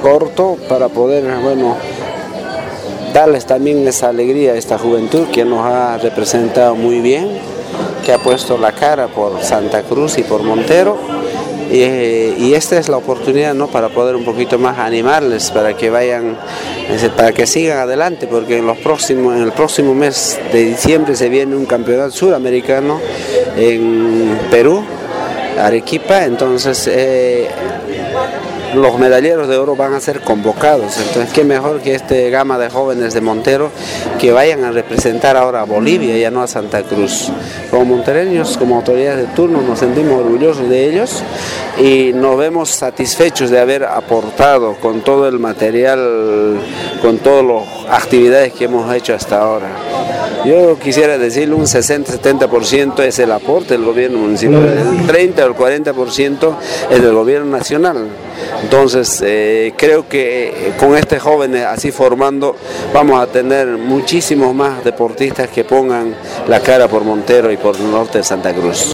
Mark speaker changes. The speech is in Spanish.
Speaker 1: corto para poder, bueno, darles también esa alegría a esta juventud que nos ha representado muy bien, que ha puesto la cara por Santa Cruz y por Montero. Y, esta es la oportunidad ¿no? para poder un poquito más animarles, para que vayan, para que sigan adelante, porque en, los próximos, en el próximo mes de diciembre se viene un campeonato sudamericano en Perú, Arequipa, entonces eh, los medalleros de oro van a ser convocados. Entonces, qué mejor que este gama de jóvenes de Montero que vayan a representar ahora a Bolivia, ya no a Santa Cruz. Como montereños, como autoridades de turno, nos sentimos orgullosos de ellos y nos vemos satisfechos de haber aportado con todo el material, con todas las actividades que hemos hecho hasta ahora. Yo quisiera decirle un 60-70% es el aporte del gobierno municipal, el 30 o el 40% es del gobierno nacional. Entonces, eh, creo que eh, con este joven así formando vamos a tener muchísimos más deportistas que pongan la cara por Montero y por el norte de Santa Cruz.